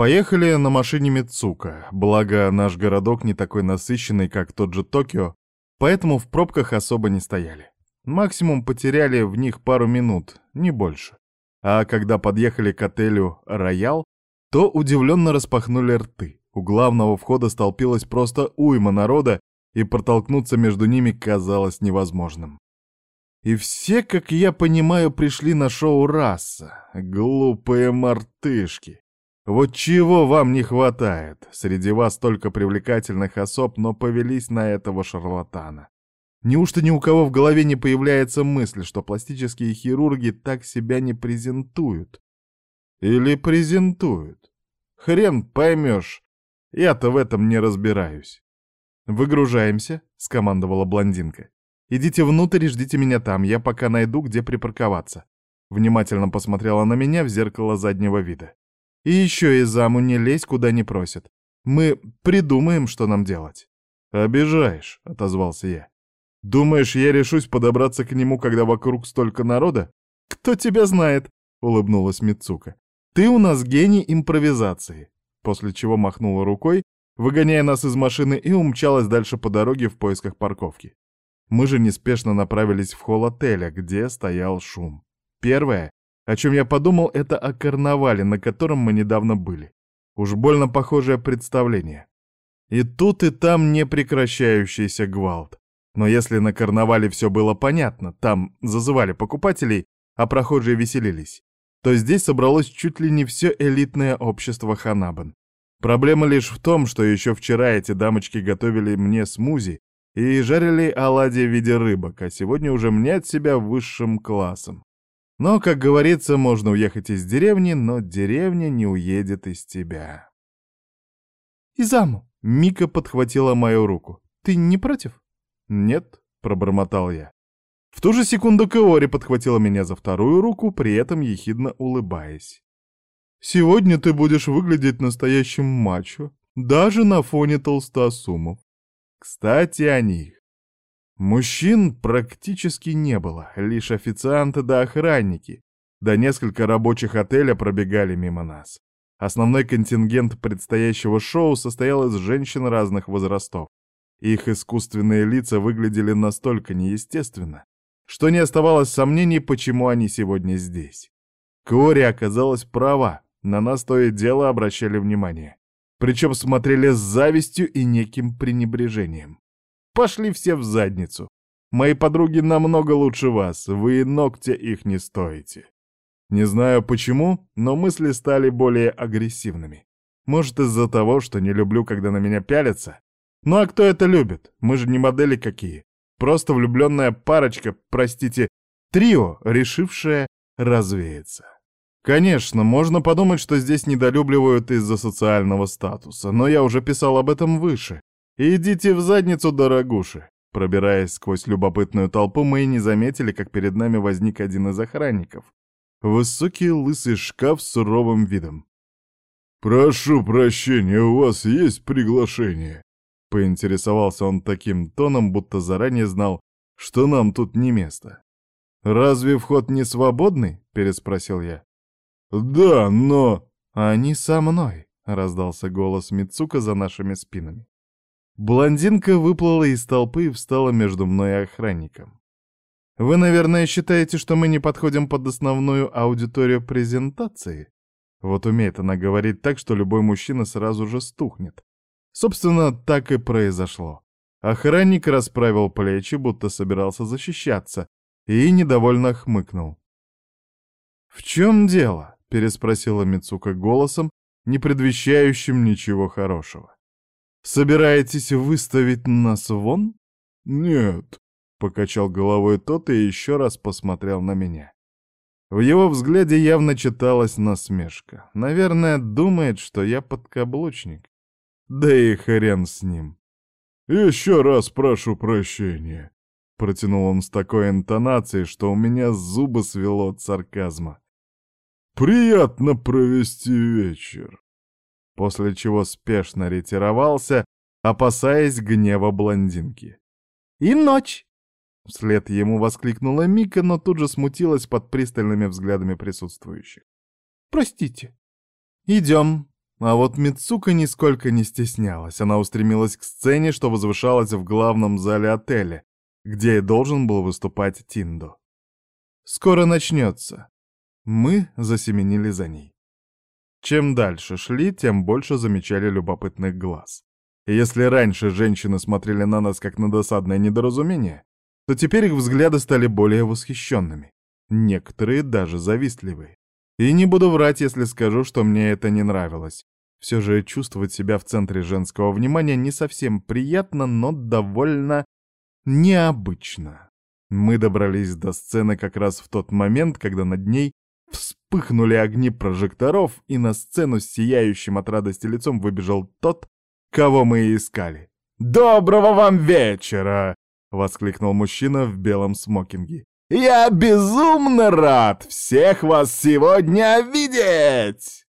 Поехали на машине Мицука, благо наш городок не такой насыщенный, как тот же Токио, поэтому в пробках особо не стояли. Максимум потеряли в них пару минут, не больше. А когда подъехали к отелю «Роял», то удивленно распахнули рты. У главного входа столпилась просто уйма народа, и протолкнуться между ними казалось невозможным. И все, как я понимаю, пришли на шоу «Раса». Глупые мартышки. Вот чего вам не хватает? Среди вас столько привлекательных особ, но повелись на этого шарлатана. Неужто ни у кого в голове не появляется мысль, что пластические хирурги так себя не презентуют? Или презентуют? Хрен поймешь. Я-то в этом не разбираюсь. «Выгружаемся», — скомандовала блондинка. «Идите внутрь и ждите меня там, я пока найду, где припарковаться». Внимательно посмотрела на меня в зеркало заднего вида. «И еще и заму не лезь, куда не просят. Мы придумаем, что нам делать». «Обижаешь», — отозвался я. «Думаешь, я решусь подобраться к нему, когда вокруг столько народа?» «Кто тебя знает?» — улыбнулась Мицука. «Ты у нас гений импровизации», после чего махнула рукой, выгоняя нас из машины и умчалась дальше по дороге в поисках парковки. Мы же неспешно направились в холл отеля, где стоял шум. Первое, о чем я подумал, это о карнавале, на котором мы недавно были. Уж больно похожее представление. И тут и там непрекращающийся гвалт. Но если на карнавале все было понятно, там зазывали покупателей, а прохожие веселились, то здесь собралось чуть ли не все элитное общество Ханабан. Проблема лишь в том, что еще вчера эти дамочки готовили мне смузи и жарили оладьи в виде рыбок, а сегодня уже мнят себя высшим классом. Но, как говорится, можно уехать из деревни, но деревня не уедет из тебя. «Изаму!» — Мика подхватила мою руку. «Ты не против?» «Нет», — пробормотал я. В ту же секунду Каори подхватила меня за вторую руку, при этом ехидно улыбаясь. «Сегодня ты будешь выглядеть настоящим мачо, даже на фоне толстосумов. Кстати, о них. Мужчин практически не было, лишь официанты да охранники, да несколько рабочих отеля пробегали мимо нас. Основной контингент предстоящего шоу состоял из женщин разных возрастов. Их искусственные лица выглядели настолько неестественно, что не оставалось сомнений, почему они сегодня здесь. Кори оказалась права, на нас то и дело обращали внимание. Причем смотрели с завистью и неким пренебрежением. Пошли все в задницу. Мои подруги намного лучше вас, вы ногтя их не стоите. Не знаю почему, но мысли стали более агрессивными. Может, из-за того, что не люблю, когда на меня пялятся? Ну а кто это любит? Мы же не модели какие. Просто влюбленная парочка, простите, трио, решившая развеяться. Конечно, можно подумать, что здесь недолюбливают из-за социального статуса, но я уже писал об этом выше. Идите в задницу, дорогуши. Пробираясь сквозь любопытную толпу, мы и не заметили, как перед нами возник один из охранников. Высокий лысый шкаф с суровым видом. «Прошу прощения, у вас есть приглашение?» Поинтересовался он таким тоном, будто заранее знал, что нам тут не место. «Разве вход не свободный?» — переспросил я. «Да, но...» «Они со мной», — раздался голос Мицука за нашими спинами. Блондинка выплыла из толпы и встала между мной и охранником. «Вы, наверное, считаете, что мы не подходим под основную аудиторию презентации?» Вот умеет она говорить так, что любой мужчина сразу же стухнет. Собственно, так и произошло. Охранник расправил плечи, будто собирался защищаться, и недовольно хмыкнул. «В чем дело?» — переспросила Мицука голосом, не предвещающим ничего хорошего. «Собираетесь выставить нас вон?» «Нет», — покачал головой тот и еще раз посмотрел на меня. В его взгляде явно читалась насмешка. Наверное, думает, что я подкаблучник. Да и хрен с ним. «Еще раз прошу прощения», — протянул он с такой интонацией, что у меня зубы свело от сарказма. «Приятно провести вечер», после чего спешно ретировался, опасаясь гнева блондинки. «И ночь!» Вслед ему воскликнула Мика, но тут же смутилась под пристальными взглядами присутствующих. «Простите». «Идем», А вот Мицука нисколько не стеснялась. Она устремилась к сцене, что возвышалась в главном зале отеля, где и должен был выступать Тиндо. «Скоро начнется». Мы засеменили за ней. Чем дальше шли, тем больше замечали любопытных глаз. И если раньше женщины смотрели на нас как на досадное недоразумение, то теперь их взгляды стали более восхищенными. Некоторые даже завистливые. И не буду врать, если скажу, что мне это не нравилось. Все же чувствовать себя в центре женского внимания не совсем приятно, но довольно необычно. Мы добрались до сцены как раз в тот момент, когда над ней вспыхнули огни прожекторов, и на сцену с сияющим от радости лицом выбежал тот, кого мы и искали. «Доброго вам вечера!» — воскликнул мужчина в белом смокинге. «Я безумно рад всех вас сегодня видеть!»